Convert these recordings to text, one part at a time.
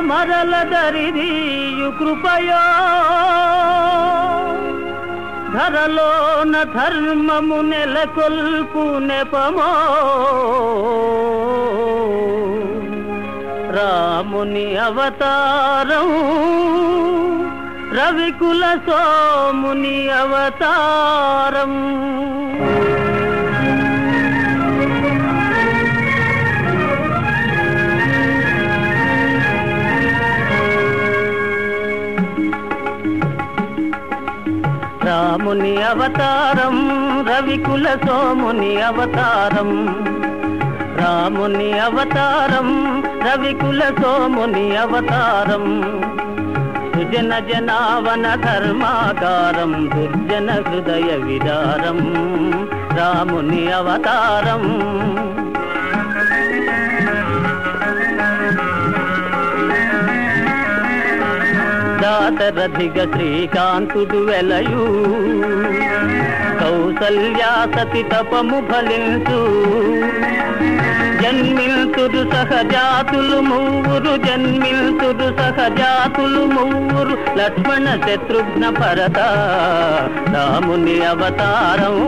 మరల దరిదీయు కృపయో. ధరలోన ధర్మము నెలకొల్పు నెపమో. రాముని అవతారం రవికుల సోముని అవతారం. రాముని అవతారం రవికుల సోముని అవతారం. రాముని అవతారం రవికుల సోముని అవతారం. సుజన జనావన ధర్మాకారం దుర్జన హృదయ విదారం. రాముని అవతారం. దాశరథిగ శ్రీకాంతుడు వెలయు. కౌసల్యా సతి తపము ఫలించు. జన్మిల్తురు సహజాతులు మూవురు జన్మిల్తురు సహజాతులు మూవురు లక్ష్మణ శత్రుఘ్న భరత రాముని అవతారం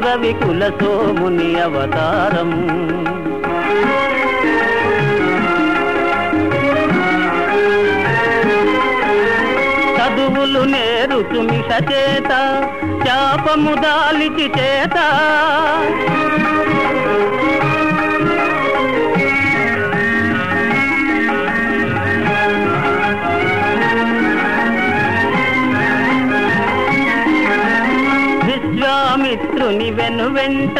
రవికుల సోముని అవతారం. చదువులు నేరుచు మిష చేత శాపము దాలికి చేత. విశ్వామిత్రుని వెను వెంట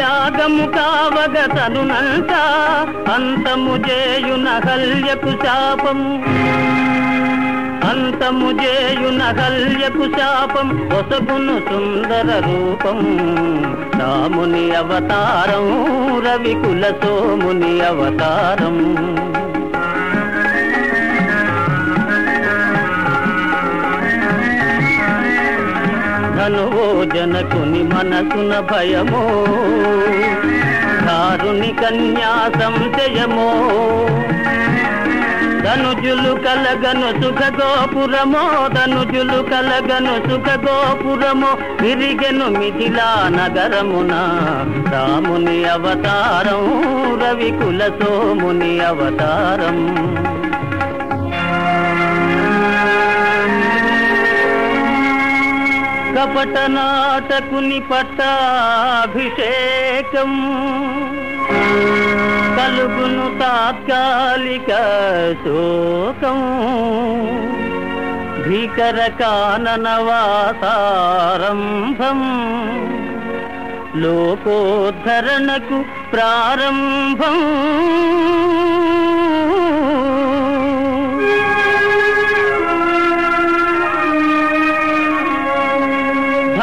యాగము కావగ తనునంట అంతము చేయున హల్యకు శాపము. అంతము చేయున శాపం ఒసగును సుందర రూపం. రాముని అవతారం రవికుల సోముని అవతారం. ధనువో జనకుని మనసున భయమో దారుని కన్యా సంశయమో ధనుజులు కలగను సుఖ గోపురమో ధనుజులు కలగను సుఖ గోపురమో విరిగెను మిథిలా నగరమున రాముని అవతారం రవికుల సోముని అవతారం. కపట నాటకుని పట్టాభిషేకం. కలుగును తాత్కాలిక శోకం. భీకర కాననవాసారంభం లోకోద్ధరణకు ప్రారంభం.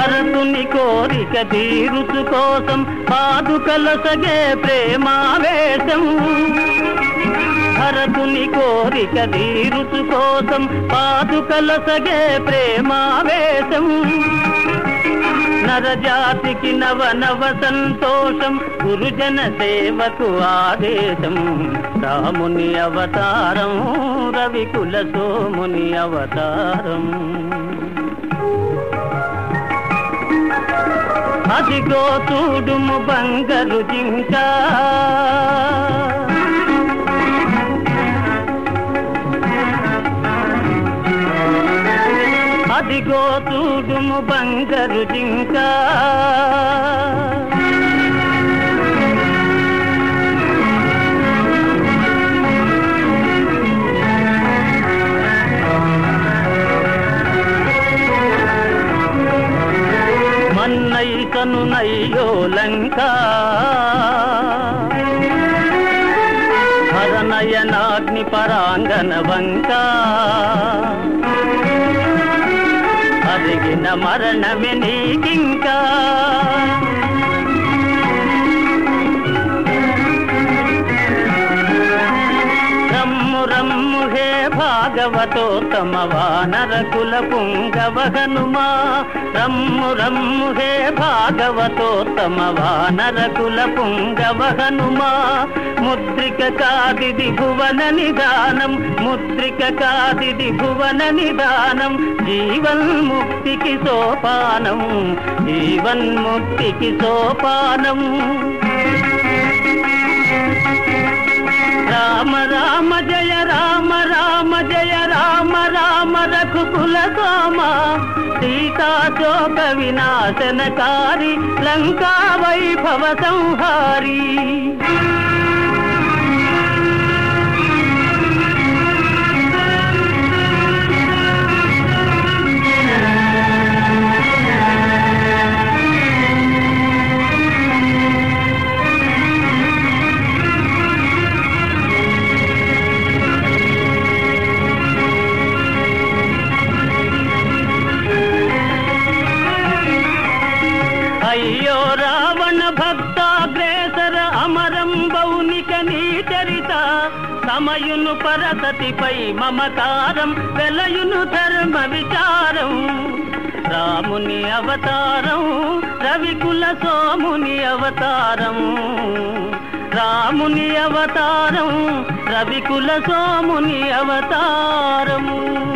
భరతుని కోరిక తీరుచు కోసం పాదుకల సగే ప్రేమావేశం భరతుని కోరిక తీరుచు కోసం పాదుకల సగే ప్రేమావేశం. నరజాతికి నవ నవ సంతోషం గురుజన సేవకు ఆదేశం. రాముని అవతారం రవికుల సోముని అవతారం. అదిగో చూడుము బంగరు జింక. అదిగో చూడుము బంగరు జింకా. మన్నైతను నయ్యో లంక. హరనయనాగ్ని పరాంగన వంక. అరిగిన మరణమే నీకింకా. రమ్ము తమ హే వానర కుల పుంగవ హనుమా రమ్ము రమ్ము హే భాగవతోత్తమ వానర కుల పుంగవ హనుమా ముద్రిక కాదిది భువన నిదానం ముద్రిక కాదిది భువన నిదానం. జీవన్ముక్తికి సోపానం జీవన్ముక్తికి సోపానం. రామ రామ జయ రామ రామ జయ రామ రామ రఘుకుల సోమ సీతాశోక వినాశనకారి లంకా వైభవ సంహారీ. సమయును పరసతిపై మమతారం వెలయును ధర్మ విచారం. రాముని అవతారం రవికుల సోముని అవతారం. రాముని అవతారం రవికుల సోముని అవతారము.